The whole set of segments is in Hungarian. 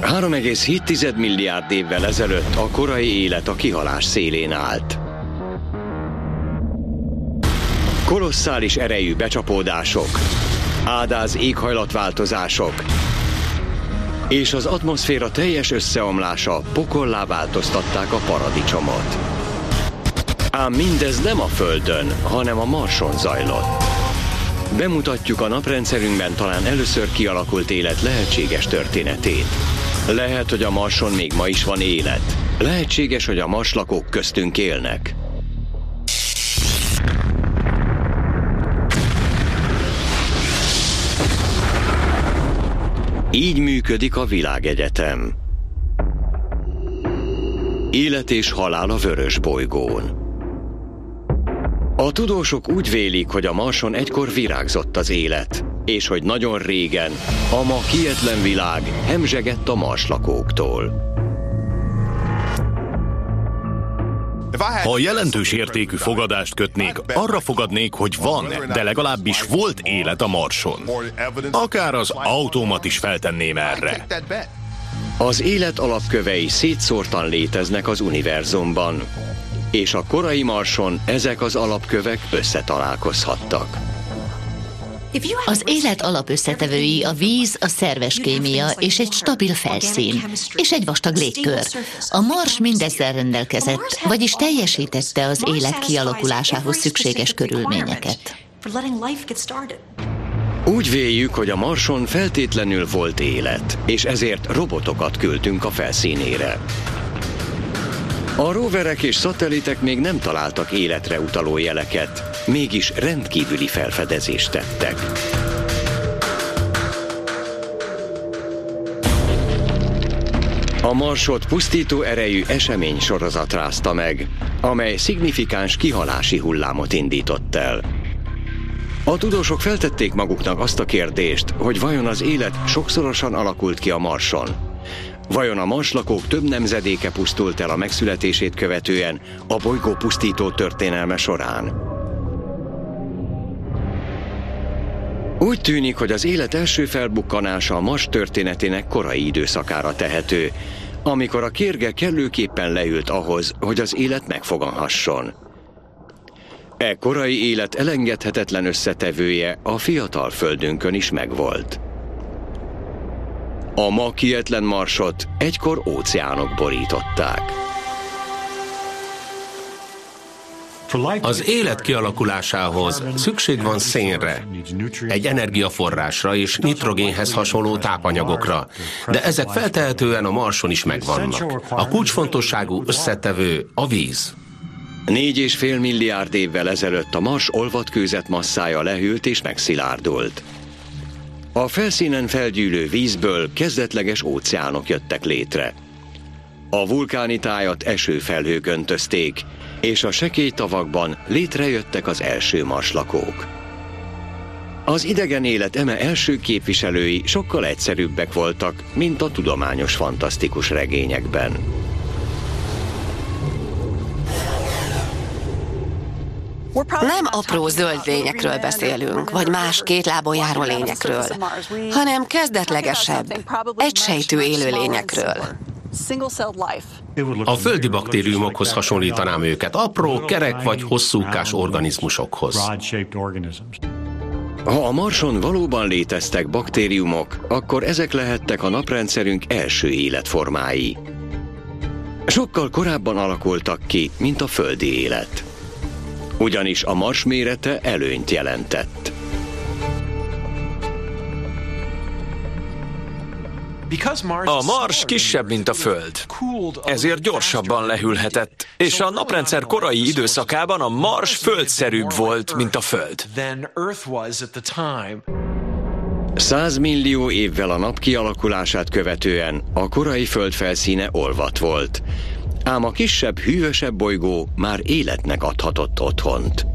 3,7 milliárd évvel ezelőtt a korai élet a kihalás szélén állt. Kolosszális erejű becsapódások, ádáz éghajlatváltozások és az atmoszféra teljes összeomlása pokollá változtatták a paradicsomot. Ám mindez nem a Földön, hanem a Marson zajlott. Bemutatjuk a naprendszerünkben talán először kialakult élet lehetséges történetét. Lehet, hogy a Marson még ma is van élet. Lehetséges, hogy a marslakók köztünk élnek. Így működik a világegyetem. Élet és halál a vörös bolygón. A tudósok úgy vélik, hogy a Marson egykor virágzott az élet, és hogy nagyon régen a ma kietlen világ hemzsegett a marslakóktól. Ha jelentős értékű fogadást kötnék, arra fogadnék, hogy van, de legalábbis volt élet a Marson. Akár az automat is feltenném erre. Az élet alapkövei szétszórtan léteznek az univerzumban, és a korai Marson ezek az alapkövek összetalálkozhattak. Az élet alapösszetevői a víz, a szerves kémia és egy stabil felszín, és egy vastag légkör. A Mars mindezzel rendelkezett, vagyis teljesítette az élet kialakulásához szükséges körülményeket. Úgy véljük, hogy a Marson feltétlenül volt élet, és ezért robotokat küldtünk a felszínére. A roverek és szatelitek még nem találtak életre utaló jeleket, mégis rendkívüli felfedezést tettek. A marsot pusztító erejű esemény sorozat rázta meg, amely szignifikáns kihalási hullámot indított el. A tudósok feltették maguknak azt a kérdést, hogy vajon az élet sokszorosan alakult ki a marson, Vajon a marslakók több nemzedéke pusztult el a megszületését követően a bolygó pusztító történelme során? Úgy tűnik, hogy az élet első felbukkanása a Mars történetének korai időszakára tehető, amikor a kérge kellőképpen leült ahhoz, hogy az élet megfoganhasson. E korai élet elengedhetetlen összetevője a fiatal földünkön is megvolt. A ma kietlen marsot egykor óceánok borították. Az élet kialakulásához szükség van szénre, egy energiaforrásra és nitrogénhez hasonló tápanyagokra, de ezek feltehetően a Marson is megvannak. A kulcsfontosságú összetevő a víz. Négy és fél milliárd évvel ezelőtt a Mars olvatkőzet masszája lehűlt és megszilárdult. A felszínen felgyűlő vízből kezdetleges óceánok jöttek létre. A vulkáni tájat esőfelhők öntözték, és a sekély tavakban létrejöttek az első marslakók. Az idegen élet eme első képviselői sokkal egyszerűbbek voltak, mint a tudományos fantasztikus regényekben. Nem apró zöld lényekről beszélünk, vagy más két járó lényekről, hanem kezdetlegesebb, egysejtű élőlényekről. A földi baktériumokhoz hasonlítanám őket, apró, kerek vagy hosszúkás organizmusokhoz. Ha a Marson valóban léteztek baktériumok, akkor ezek lehettek a naprendszerünk első életformái. Sokkal korábban alakultak ki, mint a földi élet ugyanis a Mars mérete előnyt jelentett. A Mars kisebb, mint a Föld, ezért gyorsabban lehűlhetett, és a naprendszer korai időszakában a Mars földszerűbb volt, mint a Föld. 100 millió évvel a nap kialakulását követően a korai föld felszíne olvat volt, ám a kisebb, hűvösebb bolygó már életnek adhatott otthont.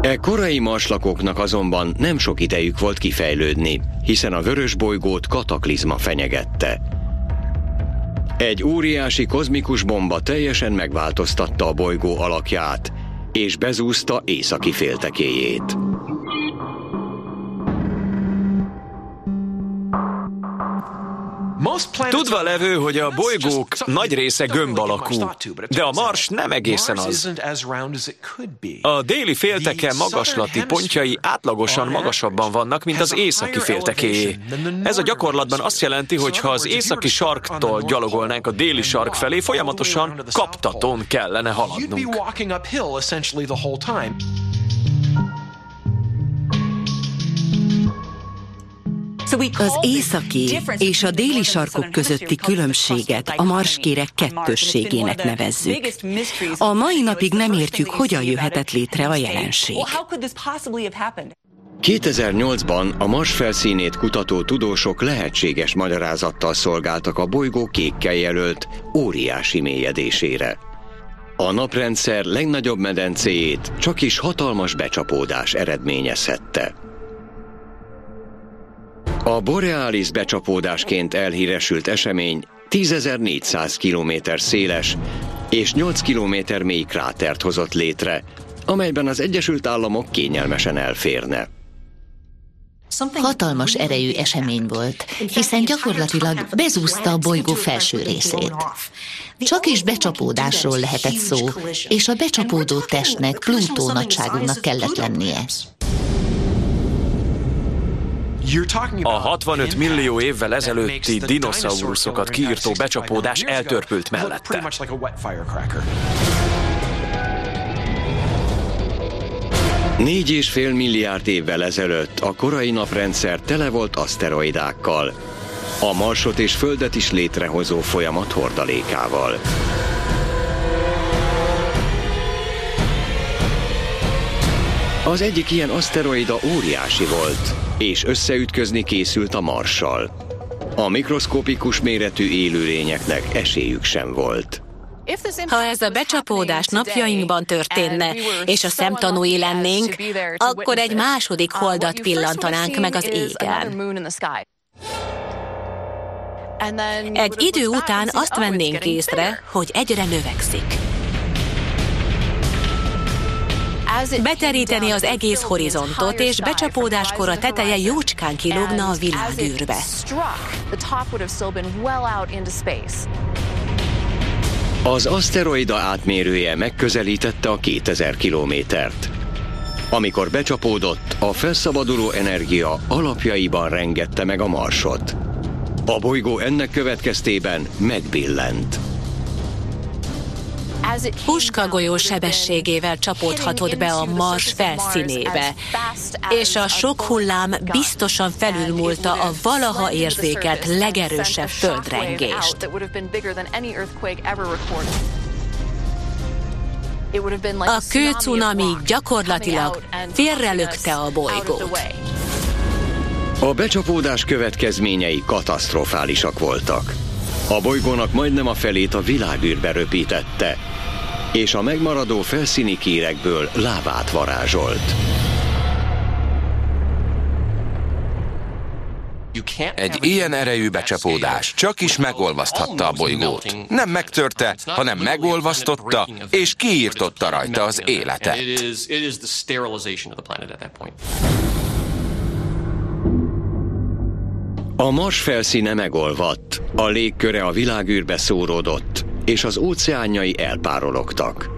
E korai marslakoknak azonban nem sok idejük volt kifejlődni, hiszen a vörös bolygót kataklizma fenyegette. Egy óriási kozmikus bomba teljesen megváltoztatta a bolygó alakját, és bezúzta északi féltekéjét. Tudva levő, hogy a bolygók nagy része gömb alakú, de a Mars nem egészen az. A déli félteke magaslati pontjai átlagosan magasabban vannak, mint az északi féltekéjé. Ez a gyakorlatban azt jelenti, hogy ha az északi sarktól gyalogolnánk a déli sark felé, folyamatosan kaptatón kellene haladnunk. Az északi és a déli sarkok közötti különbséget a marskérek kettősségének nevezzük. A mai napig nem értjük, hogyan jöhetett létre a jelenség. 2008-ban a Mars felszínét kutató tudósok lehetséges magyarázattal szolgáltak a bolygó kékkel jelölt óriási mélyedésére. A naprendszer legnagyobb medencéjét csak is hatalmas becsapódás eredményezhette. A Borealis becsapódásként elhíresült esemény 10.400 km széles és 8 km mély krátert hozott létre, amelyben az Egyesült Államok kényelmesen elférne. Hatalmas erejű esemény volt, hiszen gyakorlatilag bezúzta a bolygó felső részét. Csak is becsapódásról lehetett szó, és a becsapódó testnek Plutó nagyságúnak kellett lennie. A 65 millió évvel ezelőtti dinoszauruszokat kiírtó becsapódás eltörpült mellette. Négy és fél milliárd évvel ezelőtt a korai naprendszer tele volt aszteroidákkal, a Marsot és Földet is létrehozó folyamat hordalékával. Az egyik ilyen aszteroida óriási volt, és összeütközni készült a Marssal. A mikroszkopikus méretű élőlényeknek esélyük sem volt. Ha ez a becsapódás napjainkban történne, és a szemtanúi lennénk, akkor egy második holdat pillantanánk meg az égen. Egy idő után azt vennénk észre, hogy egyre növekszik. Beteríteni az egész horizontot, és becsapódáskor a teteje jócskán kilógna a világűrbe. Az aszteroida átmérője megközelítette a 2000 kilométert. Amikor becsapódott, a felszabaduló energia alapjaiban rengette meg a marsot. A bolygó ennek következtében megbillent. Puskagolyó sebességével csapódhatott be a Mars felszínébe, és a sok hullám biztosan felülmúlta a valaha érzékelt legerősebb földrengést. A kőcunami gyakorlatilag félrelökte a bolygót. A becsapódás következményei katasztrofálisak voltak. A bolygónak majdnem a felét a világűrbe röpítette, és a megmaradó felszíni kérekből lávát varázsolt. Egy ilyen erejű becsapódás csak is megolvaszthatta a bolygót. Nem megtörte, hanem megolvasztotta, és kiírtotta rajta az életet. A Mars felszíne megolvadt, a légköre a világűrbe szóródott, és az óceánjai elpárologtak.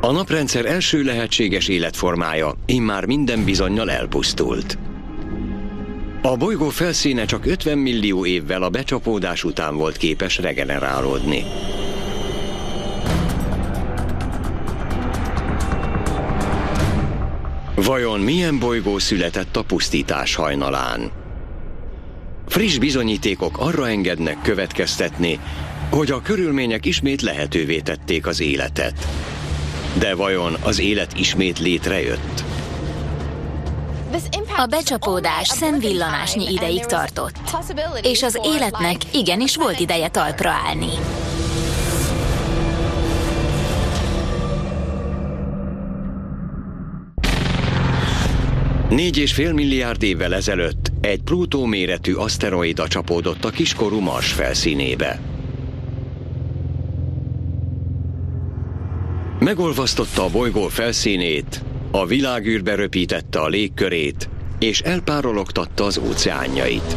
A naprendszer első lehetséges életformája immár minden bizonyal elpusztult. A bolygó felszíne csak 50 millió évvel a becsapódás után volt képes regenerálódni. Vajon milyen bolygó született a pusztítás hajnalán? Friss bizonyítékok arra engednek következtetni, hogy a körülmények ismét lehetővé tették az életet. De vajon az élet ismét létrejött? A becsapódás szemvillanásnyi ideig tartott, és az életnek igenis volt ideje talpra állni. Négy és fél milliárd évvel ezelőtt egy Plutó méretű aszteroida csapódott a kiskorú Mars felszínébe. Megolvasztotta a bolygó felszínét, a világűrbe röpítette a légkörét, és elpárologtatta az óceánjait.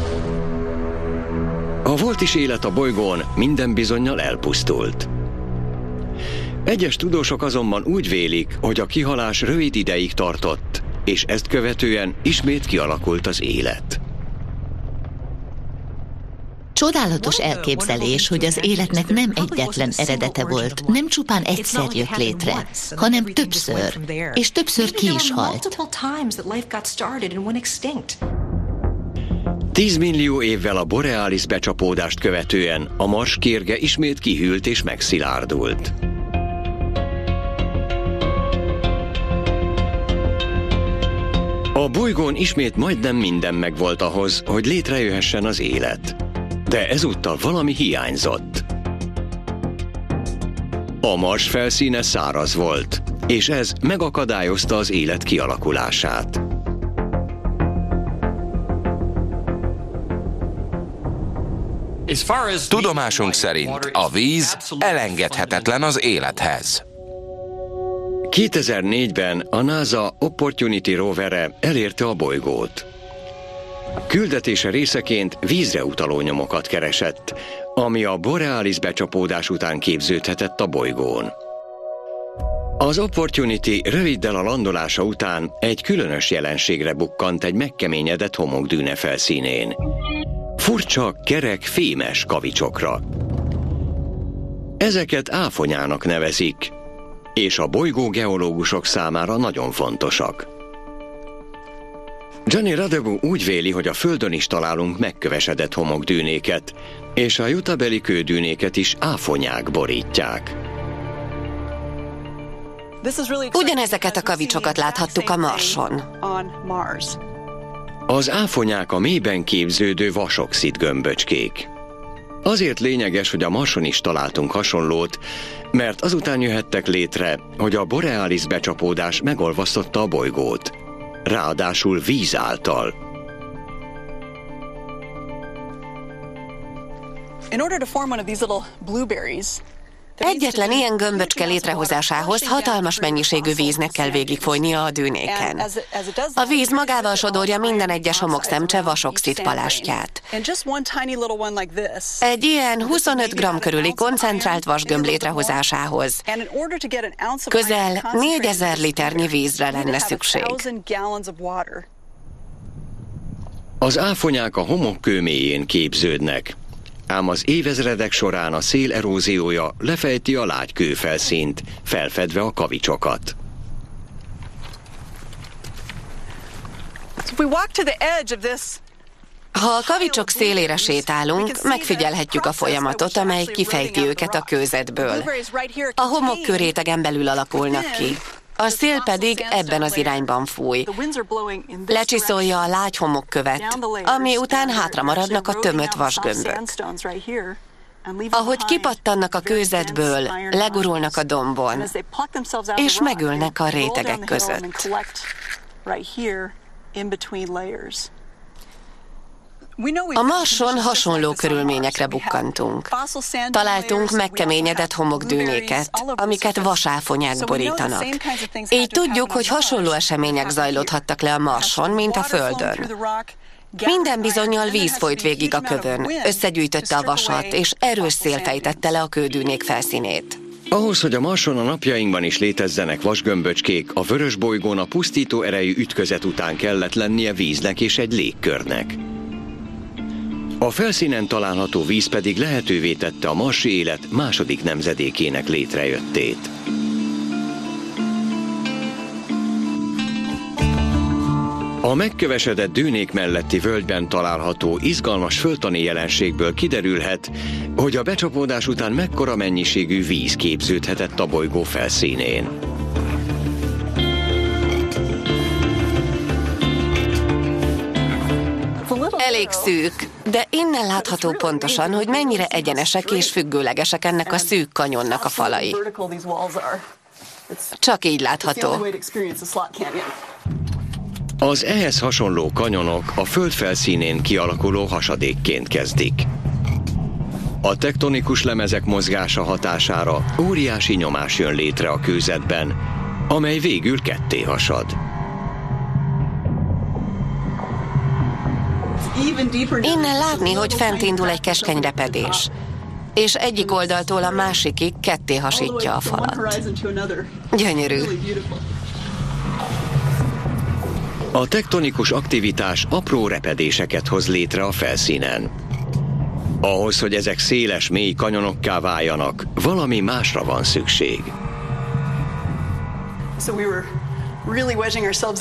A volt is élet a bolygón, minden bizonyal elpusztult. Egyes tudósok azonban úgy vélik, hogy a kihalás rövid ideig tartott, és ezt követően ismét kialakult az élet. Csodálatos elképzelés, hogy az életnek nem egyetlen eredete volt, nem csupán egyszer jött létre, hanem többször, és többször ki is halt. Tízmillió évvel a boreális becsapódást követően a Mars kérge ismét kihűlt és megszilárdult. A bolygón ismét majdnem minden megvolt ahhoz, hogy létrejöhessen az élet. De ezúttal valami hiányzott. A Mars felszíne száraz volt, és ez megakadályozta az élet kialakulását. Tudomásunk szerint a víz elengedhetetlen az élethez. 2004-ben a NASA Opportunity rovere elérte a bolygót. Küldetése részeként vízre utaló nyomokat keresett, ami a boreális becsapódás után képződhetett a bolygón. Az Opportunity röviddel a landolása után egy különös jelenségre bukkant egy megkeményedett homokdűne felszínén. Furcsa, kerek, fémes kavicsokra. Ezeket áfonyának nevezik, és a bolygó geológusok számára nagyon fontosak. Johnny Radebu úgy véli, hogy a Földön is találunk megkövesedett homokdűnéket, és a jutabeli kődűnéket is áfonyák borítják. Ugyanezeket a kavicsokat láthattuk a Marson. Az áfonyák a mélyben képződő vasoxid gömböcskék. Azért lényeges, hogy a Marson is találtunk hasonlót, mert azután jöhettek létre, hogy a boreális becsapódás megolvasztotta a bolygót. Ráadásul víz által. In order to form one of these little blueberries, Egyetlen ilyen gömböcske létrehozásához hatalmas mennyiségű víznek kell végigfolynia a dűnéken. A víz magával sodorja minden egyes homokszemcse vasoxid palástját. Egy ilyen 25 g körüli koncentrált vasgömb létrehozásához közel 4000 liternyi vízre lenne szükség. Az áfonyák a homokkő mélyén képződnek, ám az évezredek során a szél eróziója lefejti a lágy kőfelszínt, felfedve a kavicsokat. Ha a kavicsok szélére sétálunk, megfigyelhetjük a folyamatot, amely kifejti őket a kőzetből. A homok körétegen belül alakulnak ki. A szél pedig ebben az irányban fúj. Lecsiszolja a lágy homokkövet, ami után hátra maradnak a tömött vasgömbök. Ahogy kipattannak a kőzetből, legurulnak a dombon, és megülnek a rétegek között. A Marson hasonló körülményekre bukkantunk. Találtunk megkeményedett homokdűnéket, amiket vasáfonyák borítanak. Így tudjuk, hogy hasonló események zajlódhattak le a Marson, mint a Földön. Minden bizonyal víz folyt végig a kövön, összegyűjtötte a vasat, és erős szél fejtette le a kődűnék felszínét. Ahhoz, hogy a Marson a napjainkban is létezzenek vasgömböcskék, a vörös bolygón a pusztító erejű ütközet után kellett lennie víznek és egy légkörnek. A felszínen található víz pedig lehetővé tette a marsi élet második nemzedékének létrejöttét. A megkövesedett dűnék melletti völgyben található izgalmas föltani jelenségből kiderülhet, hogy a becsapódás után mekkora mennyiségű víz képződhetett a bolygó felszínén. Elég szűk, de innen látható pontosan, hogy mennyire egyenesek és függőlegesek ennek a szűk kanyonnak a falai. Csak így látható. Az ehhez hasonló kanyonok a föld felszínén kialakuló hasadékként kezdik. A tektonikus lemezek mozgása hatására óriási nyomás jön létre a kőzetben, amely végül ketté hasad. Innen látni, hogy fent indul egy keskeny repedés és egyik oldaltól a másikig ketté hasítja a falat. Gyönyörű. A tektonikus aktivitás apró repedéseket hoz létre a felszínen. Ahhoz, hogy ezek széles, mély kanyonokká váljanak, valami másra van szükség.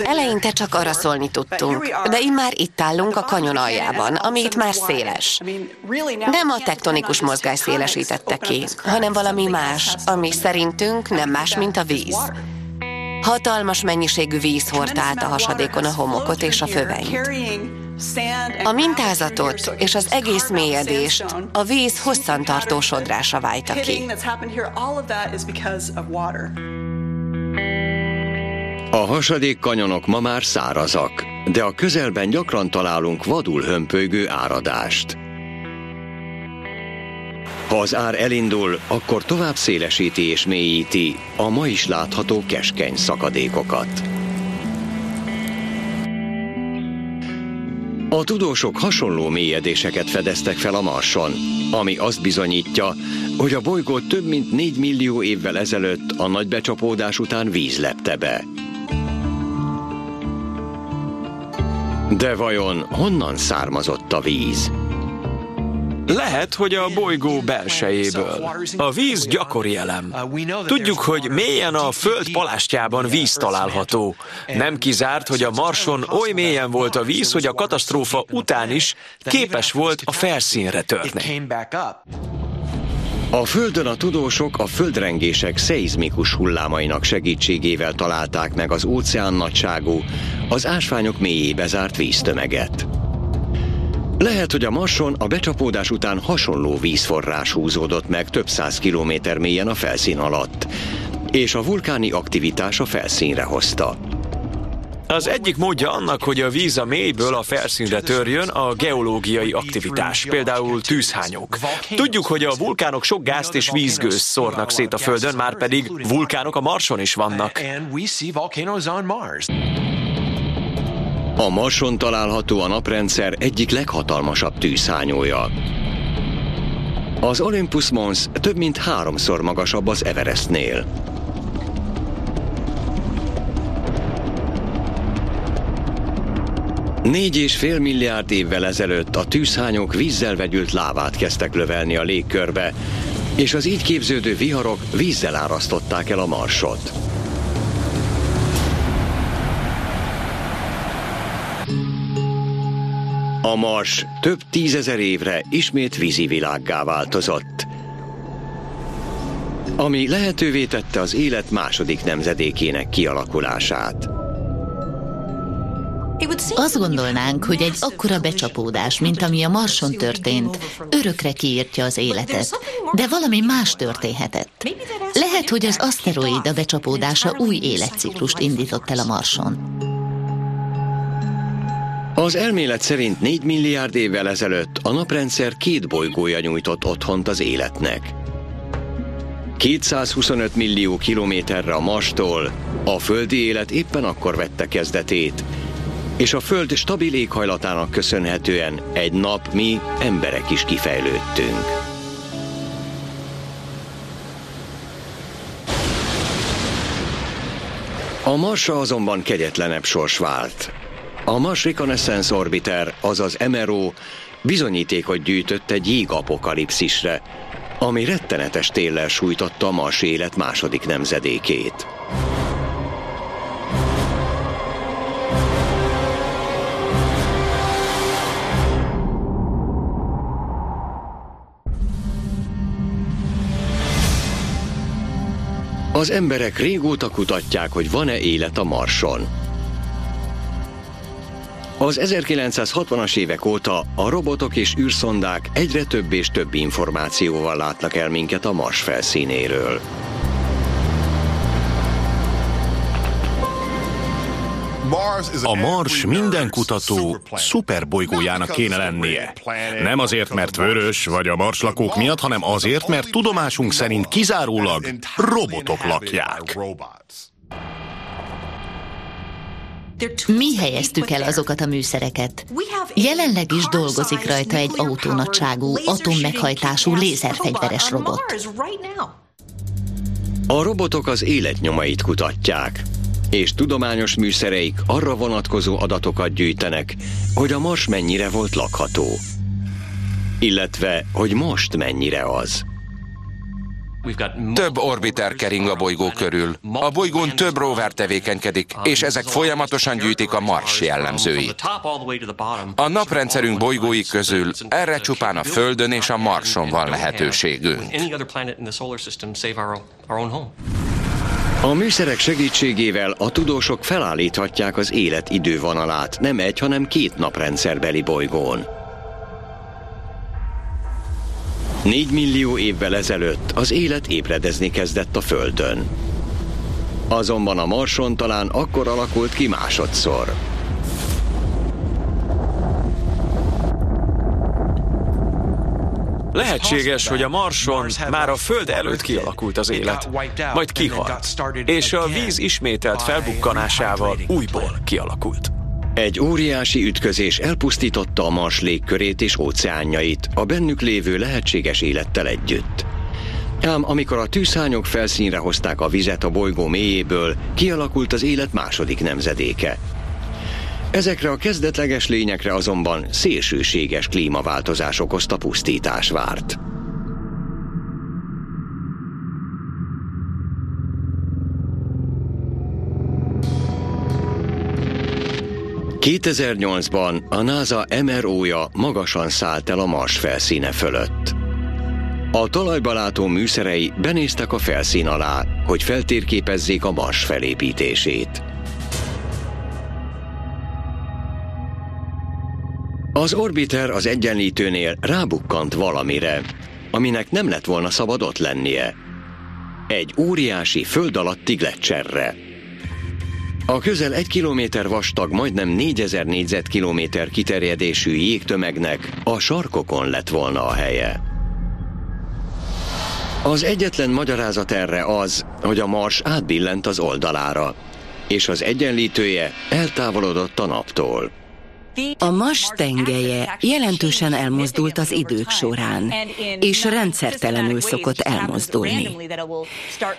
Eleinte csak arra szólni tudtunk, de immár itt állunk a kanyon aljában, ami itt már széles. Nem a tektonikus mozgás szélesítette ki, hanem valami más, ami szerintünk nem más, mint a víz. Hatalmas mennyiségű víz hordta át a hasadékon a homokot és a fövenyt. A mintázatot és az egész mélyedést a víz hosszantartó sodrása vájta ki. A hasadék kanyonok ma már szárazak, de a közelben gyakran találunk vadul hömpölygő áradást. Ha az ár elindul, akkor tovább szélesíti és mélyíti a ma is látható keskeny szakadékokat. A tudósok hasonló mélyedéseket fedeztek fel a Marson, ami azt bizonyítja, hogy a bolygót több mint 4 millió évvel ezelőtt a nagy becsapódás után víz lepte be. De vajon honnan származott a víz? Lehet, hogy a bolygó belsejéből. A víz gyakori elem. Tudjuk, hogy mélyen a föld palástjában víz található. Nem kizárt, hogy a Marson oly mélyen volt a víz, hogy a katasztrófa után is képes volt a felszínre törni. A Földön a tudósok a földrengések szeizmikus hullámainak segítségével találták meg az óceán nagyságú, az ásványok mélyébe zárt víztömeget. Lehet, hogy a Marson a becsapódás után hasonló vízforrás húzódott meg több száz kilométer mélyen a felszín alatt, és a vulkáni aktivitás a felszínre hozta. Az egyik módja annak, hogy a víz a mélyből a felszínre törjön, a geológiai aktivitás, például tűzhányók. Tudjuk, hogy a vulkánok sok gázt és vízgőzt szórnak szét a Földön, már pedig vulkánok a Marson is vannak. A Marson található a naprendszer egyik leghatalmasabb tűzhányója. Az Olympus Mons több mint háromszor magasabb az Everestnél. Négy és fél milliárd évvel ezelőtt a tűzhányok vízzel vegyült lávát kezdtek lövelni a légkörbe, és az így képződő viharok vízzel árasztották el a marsot. A Mars több tízezer évre ismét vízi világgá változott, ami lehetővé tette az élet második nemzedékének kialakulását. Azt gondolnánk, hogy egy akkora becsapódás, mint ami a Marson történt, örökre kiírtja az életet. De valami más történhetett. Lehet, hogy az aszteroida becsapódása új életciklust indított el a Marson. Az elmélet szerint 4 milliárd évvel ezelőtt a naprendszer két bolygója nyújtott otthont az életnek. 225 millió kilométerre a Marstól a földi élet éppen akkor vette kezdetét, és a Föld stabil éghajlatának köszönhetően egy nap mi, emberek is kifejlődtünk. A Marsra azonban kegyetlenebb sors vált. A Mars Reconnaissance Orbiter, azaz MRO bizonyítékot gyűjtött egy jégapokalipszisre, ami rettenetes téllel sújtotta a Mars élet második nemzedékét. Az emberek régóta kutatják, hogy van-e élet a Marson. Az 1960-as évek óta a robotok és űrszondák egyre több és több információval látnak el minket a Mars felszínéről. A Mars minden kutató szuperbolygójának kéne lennie. Nem azért, mert vörös vagy a marslakók miatt, hanem azért, mert tudomásunk szerint kizárólag robotok lakják. Mi helyeztük el azokat a műszereket. Jelenleg is dolgozik rajta egy autónagyságú, atommeghajtású lézerfegyveres robot. A robotok az életnyomait kutatják, és tudományos műszereik arra vonatkozó adatokat gyűjtenek, hogy a Mars mennyire volt lakható. Illetve, hogy most mennyire az. Több orbiter kering a bolygó körül. A bolygón több rover tevékenykedik, és ezek folyamatosan gyűjtik a Mars jellemzőit. A naprendszerünk bolygói közül erre csupán a Földön és a Marson van lehetőségünk. A műszerek segítségével a tudósok felállíthatják az élet idővonalát nem egy, hanem két naprendszerbeli bolygón. Négy millió évvel ezelőtt az élet ébredezni kezdett a Földön. Azonban a Marson talán akkor alakult ki másodszor. Lehetséges, hogy a Marson már a Föld előtt kialakult az élet, majd kihalt, és a víz ismételt felbukkanásával újból kialakult. Egy óriási ütközés elpusztította a Mars légkörét és óceánjait, a bennük lévő lehetséges élettel együtt. Ám amikor a tűzhányok felszínre hozták a vizet a bolygó mélyéből, kialakult az élet második nemzedéke. Ezekre a kezdetleges lényekre azonban szélsőséges klímaváltozás okozta pusztítás várt. 2008-ban a NASA MRO-ja magasan szállt el a Mars felszíne fölött. A talajba látó műszerei benéztek a felszín alá, hogy feltérképezzék a Mars felépítését. Az orbiter az egyenlítőnél rábukkant valamire, aminek nem lett volna szabad ott lennie. Egy óriási föld alatti gletszerre. A közel egy kilométer vastag, majdnem 4000 négyzetkilométer kiterjedésű jégtömegnek a sarkokon lett volna a helye. Az egyetlen magyarázat erre az, hogy a Mars átbillent az oldalára, és az egyenlítője eltávolodott a naptól. A Mars tengelye jelentősen elmozdult az idők során, és rendszertelenül szokott elmozdulni.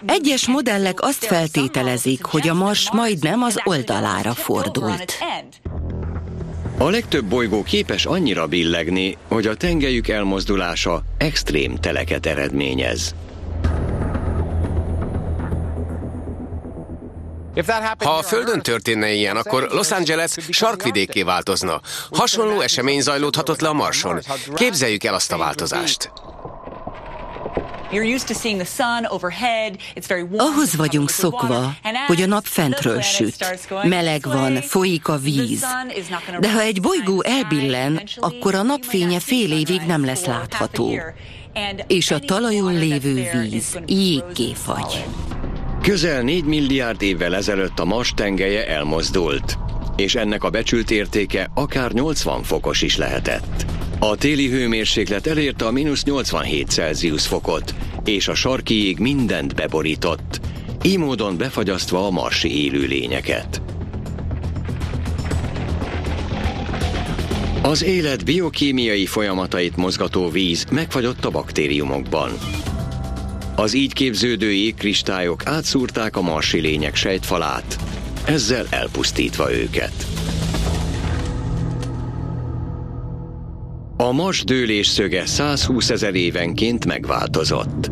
Egyes modellek azt feltételezik, hogy a Mars majdnem az oldalára fordult. A legtöbb bolygó képes annyira billegni, hogy a tengelyük elmozdulása extrém teleket eredményez. Ha a Földön történne ilyen, akkor Los Angeles sarkvidéké változna. Hasonló esemény zajlódhatott le a Marson. Képzeljük el azt a változást. Ahhoz vagyunk szokva, hogy a nap fentről süt. Meleg van, folyik a víz. De ha egy bolygó elbillen, akkor a napfénye fél évig nem lesz látható. És a talajon lévő víz jéggé fagy. Közel 4 milliárd évvel ezelőtt a Mars tengelye elmozdult, és ennek a becsült értéke akár 80 fokos is lehetett. A téli hőmérséklet elérte a mínusz 87 Celsius fokot, és a sarki jég mindent beborított, így módon befagyasztva a marsi élőlényeket. Az élet biokémiai folyamatait mozgató víz megfagyott a baktériumokban. Az így képződő jégkristályok átszúrták a marsi lények sejtfalát, ezzel elpusztítva őket. A Mars dőlés szöge 120 ezer évenként megváltozott.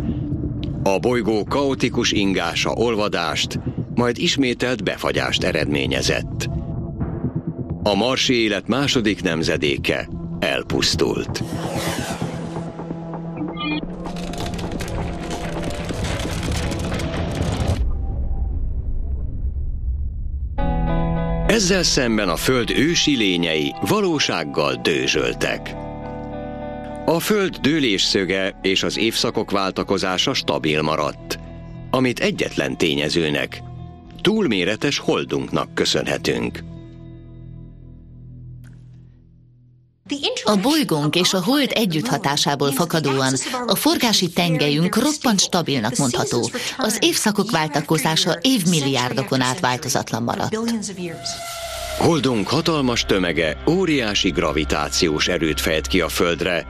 A bolygó kaotikus ingása olvadást, majd ismételt befagyást eredményezett. A marsi élet második nemzedéke elpusztult. Ezzel szemben a Föld ősi lényei valósággal dőzsöltek. A Föld dőlésszöge és az évszakok váltakozása stabil maradt, amit egyetlen tényezőnek, túlméretes holdunknak köszönhetünk. A bolygónk és a hold együtthatásából fakadóan a forgási tengelyünk roppant stabilnak mondható. Az évszakok váltakozása évmilliárdokon át változatlan maradt. Holdunk hatalmas tömege óriási gravitációs erőt fejt ki a Földre,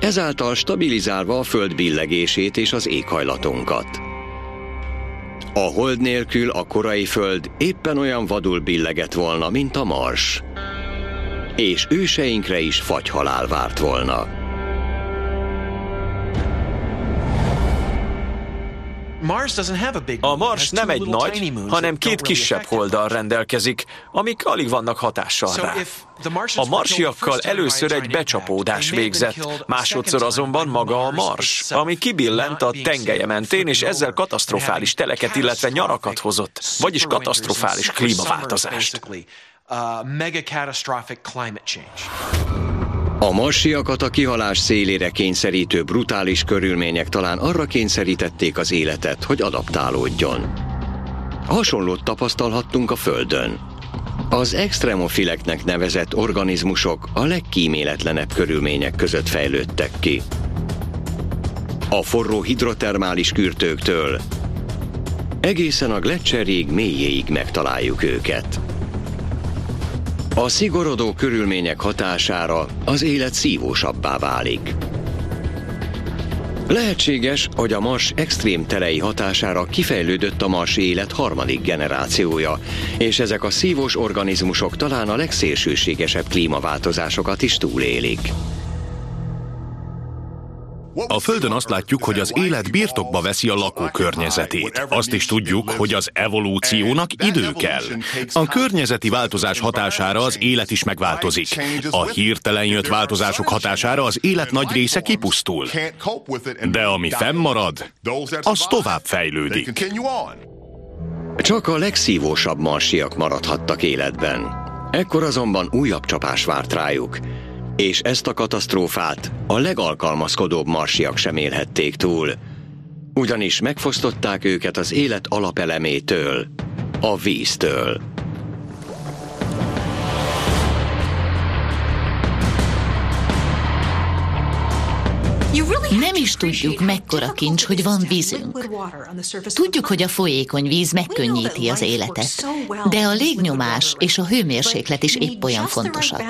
ezáltal stabilizálva a Föld billegését és az éghajlatunkat. A hold nélkül a korai Föld éppen olyan vadul billegett volna, mint a Mars. És őseinkre is fagyhalál várt volna. A Mars nem egy nagy, hanem két kisebb holddal rendelkezik, amik alig vannak hatással rá. A marsiakkal először egy becsapódás végzett, másodszor azonban maga a Mars, ami kibillent a tengelye mentén, és ezzel katasztrofális teleket, illetve nyarakat hozott, vagyis katasztrofális klímaváltozást. A marsiakat a kihalás szélére kényszerítő brutális körülmények talán arra kényszerítették az életet, hogy adaptálódjon. Hasonlót tapasztalhattunk a Földön. Az extremofileknek nevezett organizmusok a legkíméletlenebb körülmények között fejlődtek ki. A forró hidrotermális kürtőktől egészen a gletszerig mélyéig megtaláljuk őket. A szigorodó körülmények hatására az élet szívósabbá válik. Lehetséges, hogy a Mars extrém terei hatására kifejlődött a Mars élet harmadik generációja, és ezek a szívós organizmusok talán a legszélsőségesebb klímaváltozásokat is túlélik. A Földön azt látjuk, hogy az élet birtokba veszi a lakókörnyezetét. Azt is tudjuk, hogy az evolúciónak idő kell. A környezeti változás hatására az élet is megváltozik. A hirtelen jött változások hatására az élet nagy része kipusztul. De ami fennmarad, az tovább fejlődik. Csak a legszívósabb marsiak maradhattak életben. Ekkor azonban újabb csapás várt rájuk – és ezt a katasztrófát a legalkalmazkodóbb marsiak sem élhették túl, ugyanis megfosztották őket az élet alapelemétől, a víztől. Nem is tudjuk, mekkora kincs, hogy van vízünk. Tudjuk, hogy a folyékony víz megkönnyíti az életet, de a légnyomás és a hőmérséklet is épp olyan fontosak.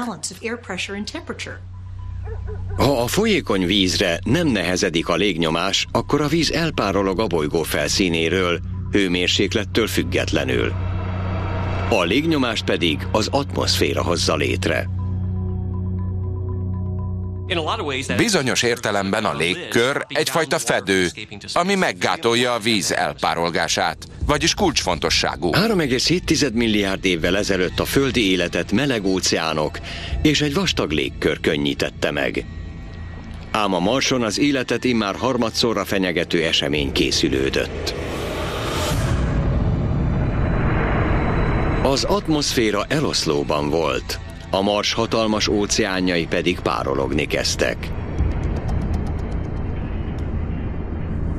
Ha a folyékony vízre nem nehezedik a légnyomás, akkor a víz elpárolog a bolygó felszínéről, hőmérséklettől függetlenül. A légnyomást pedig az atmoszféra hozza létre. Bizonyos értelemben a légkör egyfajta fedő, ami meggátolja a víz elpárolgását, vagyis kulcsfontosságú. 3,7 milliárd évvel ezelőtt a földi életet meleg óceánok és egy vastag légkör könnyítette meg. Ám a Marson az életet immár harmadszorra fenyegető esemény készülődött. Az atmoszféra eloszlóban volt, a Mars hatalmas óceánjai pedig párologni kezdtek.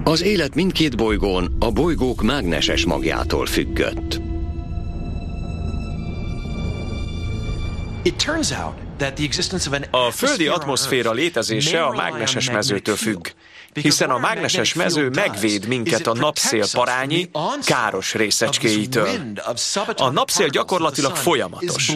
Az élet mindkét bolygón a bolygók mágneses magjától függött. A földi atmoszféra létezése a mágneses mezőtől függ hiszen a mágneses mező megvéd minket a napszél parányi, káros részecskéitől. A napszél gyakorlatilag folyamatos.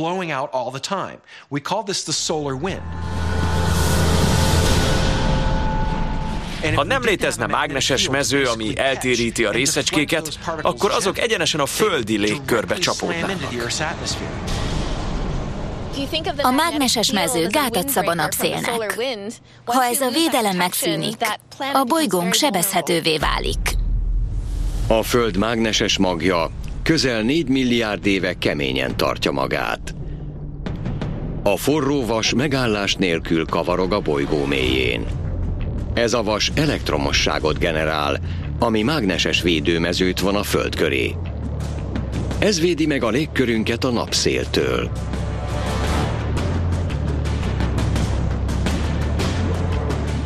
Ha nem létezne mágneses mező, ami eltéríti a részecskéket, akkor azok egyenesen a földi légkörbe csapódnának. A mágneses mező gátat szab a napszélnek. Ha ez a védelem megszűnik, a bolygónk sebezhetővé válik. A Föld mágneses magja közel 4 milliárd éve keményen tartja magát. A forró vas megállás nélkül kavarog a bolygó mélyén. Ez a vas elektromosságot generál, ami mágneses védőmezőt van a Föld köré. Ez védi meg a légkörünket a napszéltől.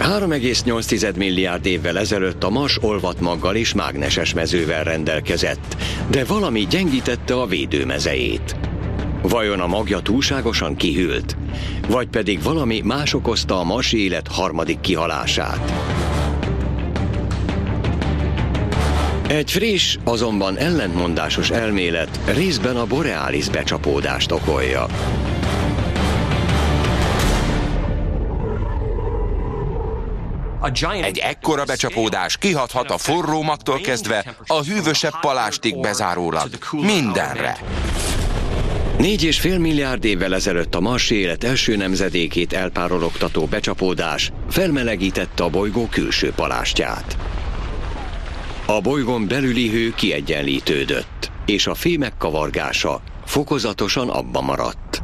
3,8 milliárd évvel ezelőtt a Mars olvatmaggal és mágneses mezővel rendelkezett, de valami gyengítette a védőmezejét. Vajon a magja túlságosan kihűlt? Vagy pedig valami más okozta a Mars élet harmadik kihalását? Egy friss, azonban ellentmondásos elmélet részben a boreális becsapódást okolja. Egy ekkora becsapódás kihathat a forró magtól kezdve a hűvösebb palástig bezárólag mindenre. Négy és fél milliárd évvel ezelőtt a marsi élet első nemzedékét elpárologtató becsapódás felmelegítette a bolygó külső palástját. A bolygón belüli hő kiegyenlítődött, és a fémek kavargása fokozatosan abba maradt.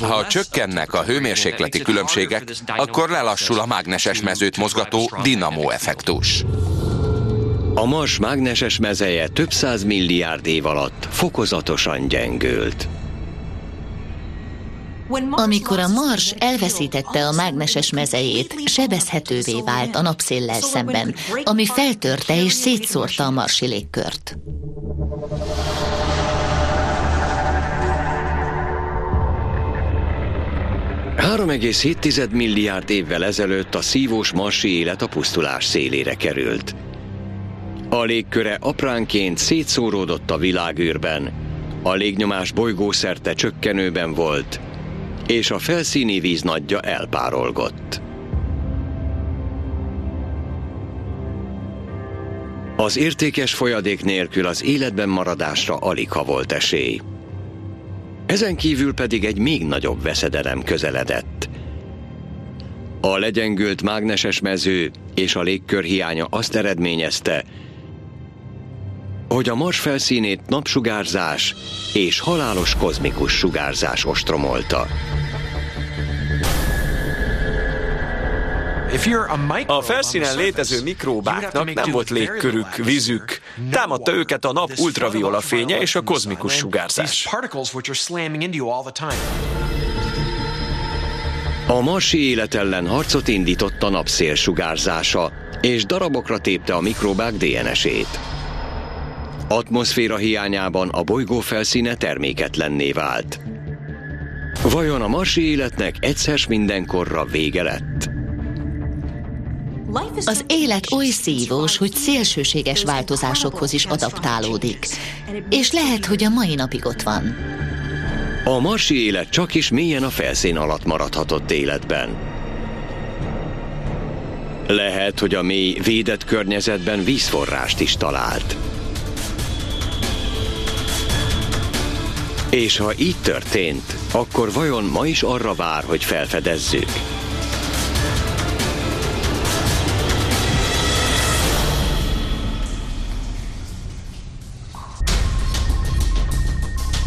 Ha csökkennek a hőmérsékleti különbségek, akkor lelassul a mágneses mezőt mozgató dinamo effektus. A Mars mágneses mezeje több száz milliárd év alatt fokozatosan gyengült. Amikor a Mars elveszítette a mágneses mezejét, sebezhetővé vált a napszéllel szemben, ami feltörte és szétszórta a marsi légkört. 3,7 milliárd évvel ezelőtt a szívós marsi élet a pusztulás szélére került. A légköre apránként szétszóródott a világűrben, a légnyomás bolygószerte csökkenőben volt, és a felszíni víz nagyja elpárolgott. Az értékes folyadék nélkül az életben maradásra alig ha volt esély. Ezen kívül pedig egy még nagyobb veszedelem közeledett. A legyengült mágneses mező és a légkör hiánya azt eredményezte, hogy a Mars felszínét napsugárzás és halálos kozmikus sugárzás ostromolta. A felszínen létező mikróbáknak nem volt légkörük, vízük. Támadta őket a nap ultraviola fénye és a kozmikus sugárzás. A marsi élet ellen harcot indított a napszél sugárzása, és darabokra tépte a mikrobák DNS-ét. Atmoszféra hiányában a bolygó felszíne terméketlenné vált. Vajon a marsi életnek egyszer mindenkorra vége lett? Az élet oly szívós, hogy szélsőséges változásokhoz is adaptálódik. És lehet, hogy a mai napig ott van. A marsi élet csak is mélyen a felszín alatt maradhatott életben. Lehet, hogy a mély védett környezetben vízforrást is talált. És ha így történt, akkor vajon ma is arra vár, hogy felfedezzük?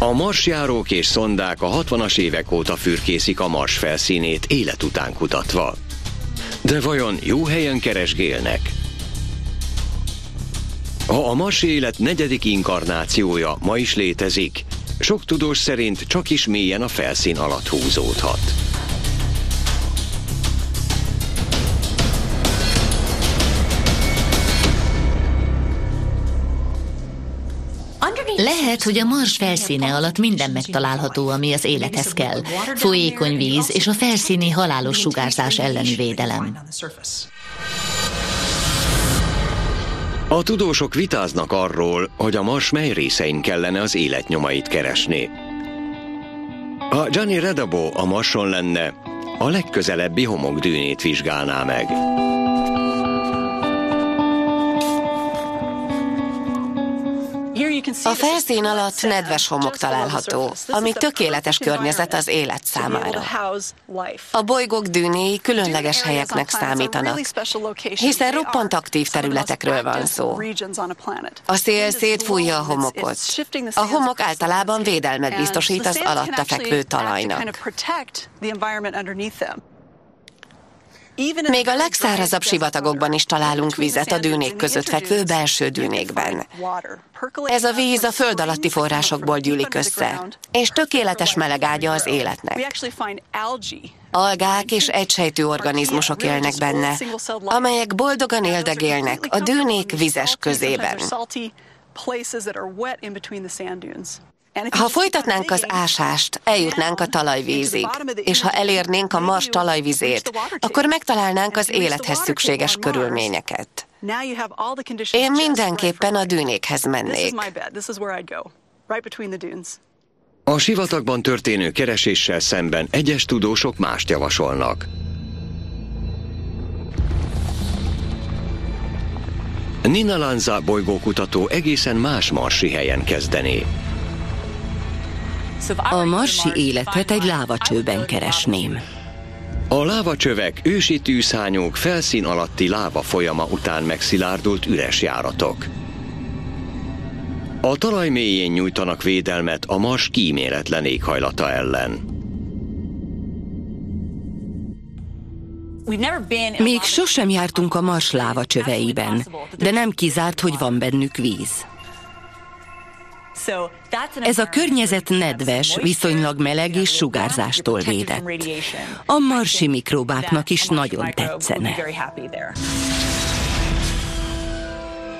A marsjárók és szondák a 60-as évek óta fürkészik a mars felszínét élet után kutatva. De vajon jó helyen keresgélnek? Ha a mars élet negyedik inkarnációja ma is létezik, sok tudós szerint csak is mélyen a felszín alatt húzódhat. Lehet, hogy a mars felszíne alatt minden megtalálható, ami az élethez kell. Folyékony víz és a felszíni halálos sugárzás elleni védelem. A tudósok vitáznak arról, hogy a Mars mely részein kellene az életnyomait keresni. Ha Johnny Redabo a Marson lenne, a legközelebbi homokdűnét vizsgálná meg. A felszín alatt nedves homok található, ami tökéletes környezet az élet számára. A bolygók dűnéi különleges helyeknek számítanak, hiszen roppant aktív területekről van szó. A szél szétfújja a homokot. A homok általában védelmet biztosít az alatta fekvő talajnak. Még a legszárazabb sivatagokban is találunk vizet a dűnék között fekvő belső dűnékben. Ez a víz a föld alatti forrásokból gyűlik össze, és tökéletes melegágya az életnek. Algák és egysejtű organizmusok élnek benne, amelyek boldogan éldegélnek a dűnék vizes közében. Ha folytatnánk az ásást, eljutnánk a talajvízig, és ha elérnénk a Mars talajvizét, akkor megtalálnánk az élethez szükséges körülményeket. Én mindenképpen a dűnékhez mennék. A sivatagban történő kereséssel szemben egyes tudósok mást javasolnak. Nina Lanza bolygókutató egészen más marsi helyen kezdené. A marsi életet egy lávacsőben keresném. A lávacsövek ősi tűzhányók felszín alatti láva folyama után megszilárdult üres járatok. A talaj mélyén nyújtanak védelmet a Mars kíméletlen éghajlata ellen. Még sosem jártunk a Mars lávacsöveiben, de nem kizárt, hogy van bennük víz. Ez a környezet nedves, viszonylag meleg és sugárzástól védett. A marsi mikrobáknak is nagyon tetszene.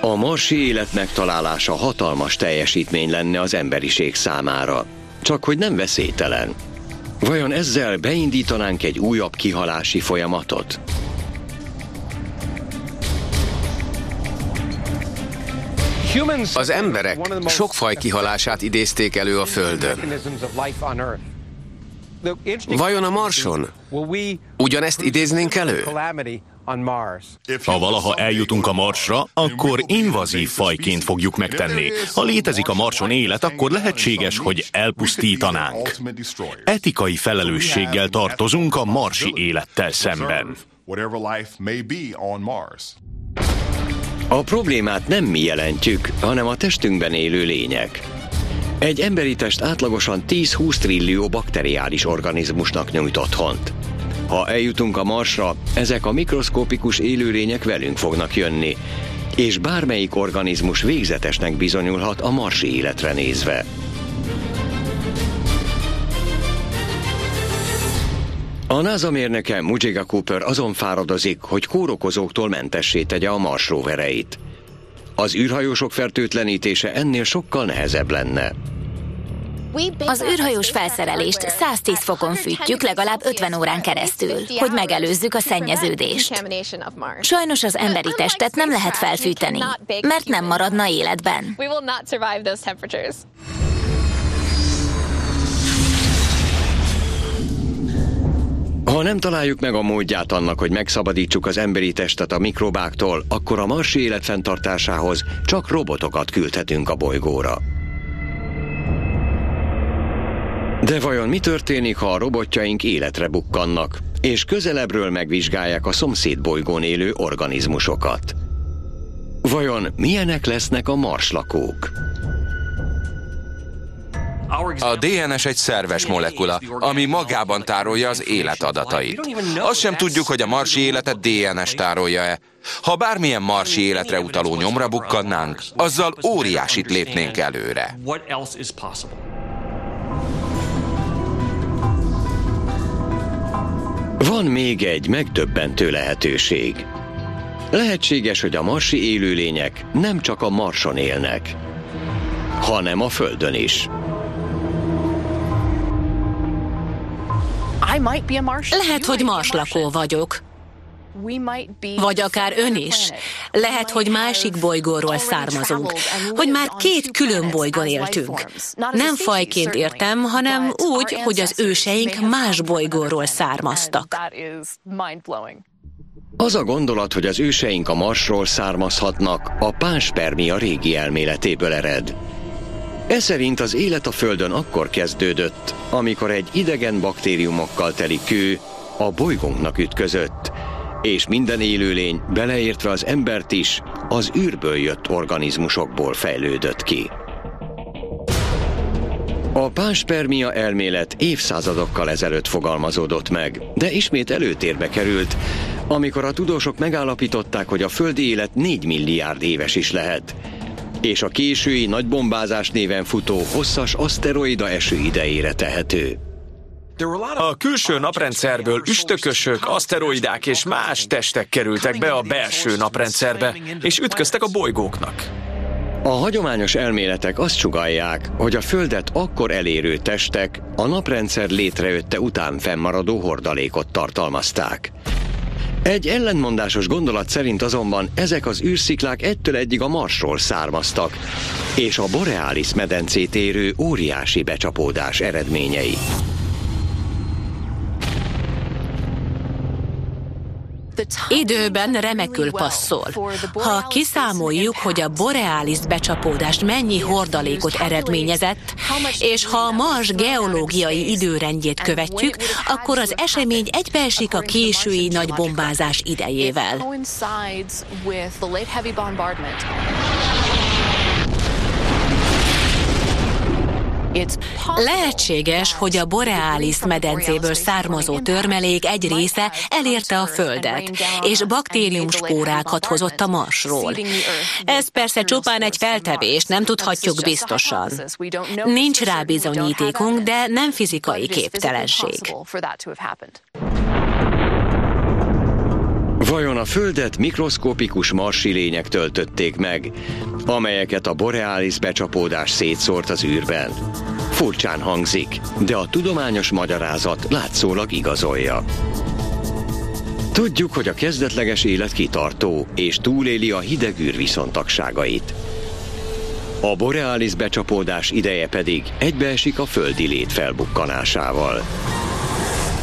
A marsi élet megtalálása hatalmas teljesítmény lenne az emberiség számára. Csak hogy nem veszélytelen. Vajon ezzel beindítanánk egy újabb kihalási folyamatot? Az emberek sok faj kihalását idézték elő a Földön. Vajon a Marson ugyanezt idéznénk elő? Ha valaha eljutunk a Marsra, akkor invazív fajként fogjuk megtenni. Ha létezik a Marson élet, akkor lehetséges, hogy elpusztítanánk. Etikai felelősséggel tartozunk a marsi élettel szemben. A problémát nem mi jelentjük, hanem a testünkben élő lények. Egy emberi test átlagosan 10-20 trillió bakteriális organizmusnak nyújt otthont. Ha eljutunk a Marsra, ezek a mikroszkópikus élőlények velünk fognak jönni, és bármelyik organizmus végzetesnek bizonyulhat a marsi életre nézve. A NASA mérnöke Mujiga Cooper azon fáradozik, hogy kórokozóktól mentessé tegye a Mars rovereit. Az űrhajósok fertőtlenítése ennél sokkal nehezebb lenne. Az űrhajós felszerelést 110 fokon fűtjük legalább 50 órán keresztül, hogy megelőzzük a szennyeződést. Sajnos az emberi testet nem lehet felfűteni, mert nem maradna életben. Ha nem találjuk meg a módját annak, hogy megszabadítsuk az emberi testet a mikrobáktól, akkor a marsi élet fenntartásához csak robotokat küldhetünk a bolygóra. De vajon mi történik, ha a robotjaink életre bukkannak, és közelebbről megvizsgálják a szomszéd bolygón élő organizmusokat? Vajon milyenek lesznek a marslakók? A DNS egy szerves molekula, ami magában tárolja az élet adatait. Azt sem tudjuk, hogy a marsi életet DNS tárolja-e. Ha bármilyen marsi életre utaló nyomra bukkannánk, azzal óriásit lépnénk előre. Van még egy megdöbbentő lehetőség. Lehetséges, hogy a marsi élőlények nem csak a Marson élnek, hanem a Földön is. Lehet, hogy marslakó vagyok. Vagy akár ön is. Lehet, hogy másik bolygóról származunk. Hogy már két külön bolygón éltünk. Nem fajként értem, hanem úgy, hogy az őseink más bolygóról származtak. Az a gondolat, hogy az őseink a Marsról származhatnak, a pánspermia régi elméletéből ered. Ez az élet a Földön akkor kezdődött, amikor egy idegen baktériumokkal teli kő a bolygónknak ütközött, és minden élőlény, beleértve az embert is, az űrből jött organizmusokból fejlődött ki. A pánspermia elmélet évszázadokkal ezelőtt fogalmazódott meg, de ismét előtérbe került, amikor a tudósok megállapították, hogy a földi élet 4 milliárd éves is lehet, és a késői nagybombázás néven futó hosszas aszteroida eső idejére tehető. A külső naprendszerből üstökösök, aszteroidák és más testek kerültek be a belső naprendszerbe, és ütköztek a bolygóknak. A hagyományos elméletek azt sugalják, hogy a Földet akkor elérő testek a naprendszer létrejötte után fennmaradó hordalékot tartalmazták. Egy ellentmondásos gondolat szerint azonban ezek az űrsziklák ettől egyig a Marsról származtak, és a Borealis medencét érő óriási becsapódás eredményei. Időben remekül passzol. Ha kiszámoljuk, hogy a boreális becsapódást mennyi hordalékot eredményezett, és ha a Mars geológiai időrendjét követjük, akkor az esemény egybeesik a késői nagy bombázás idejével. Lehetséges, hogy a boreális medencéből származó törmelék egy része elérte a Földet, és baktériumspórákat hozott a Marsról. Ez persze csupán egy feltevés, nem tudhatjuk biztosan. Nincs rá bizonyítékunk, de nem fizikai képtelenség. Vajon a Földet mikroszkopikus marsi lények töltötték meg, amelyeket a boreális becsapódás szétszórt az űrben? Furcsán hangzik, de a tudományos magyarázat látszólag igazolja. Tudjuk, hogy a kezdetleges élet kitartó, és túléli a hideg űr viszontagságait. A boreális becsapódás ideje pedig egybeesik a földi lét felbukkanásával.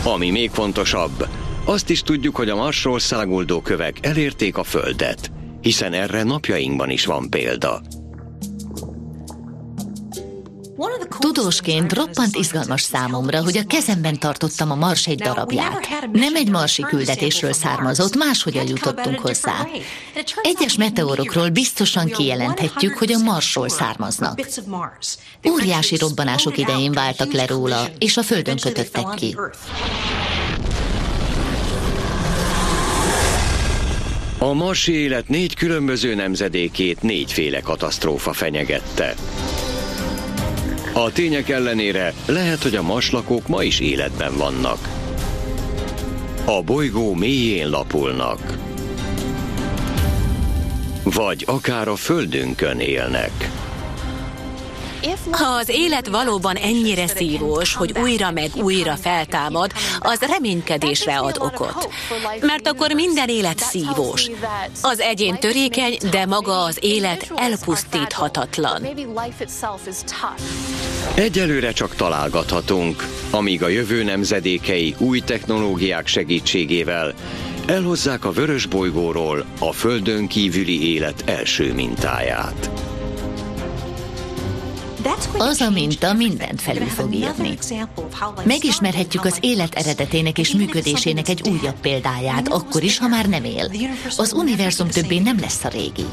Ami még fontosabb, azt is tudjuk, hogy a Marsról száguldó kövek elérték a Földet, hiszen erre napjainkban is van példa. Tudósként roppant izgalmas számomra, hogy a kezemben tartottam a Mars egy darabját. Nem egy marsi küldetésről származott, máshogyan jutottunk hozzá. Egyes meteorokról biztosan kijelenthetjük, hogy a Marsról származnak. Óriási robbanások idején váltak le róla, és a Földön kötöttek ki. A marsi élet négy különböző nemzedékét négyféle katasztrófa fenyegette. A tények ellenére lehet, hogy a marslakók ma is életben vannak. A bolygó mélyén lapulnak. Vagy akár a földünkön élnek. Ha az élet valóban ennyire szívós, hogy újra meg újra feltámad, az reménykedésre ad okot. Mert akkor minden élet szívós. Az egyén törékeny, de maga az élet elpusztíthatatlan. Egyelőre csak találgathatunk, amíg a jövő nemzedékei új technológiák segítségével elhozzák a vörös bolygóról a földön kívüli élet első mintáját. Az a minta mindent felül fog írni. Megismerhetjük az élet eredetének és működésének egy újabb példáját, akkor is, ha már nem él. Az univerzum többé nem lesz a régi.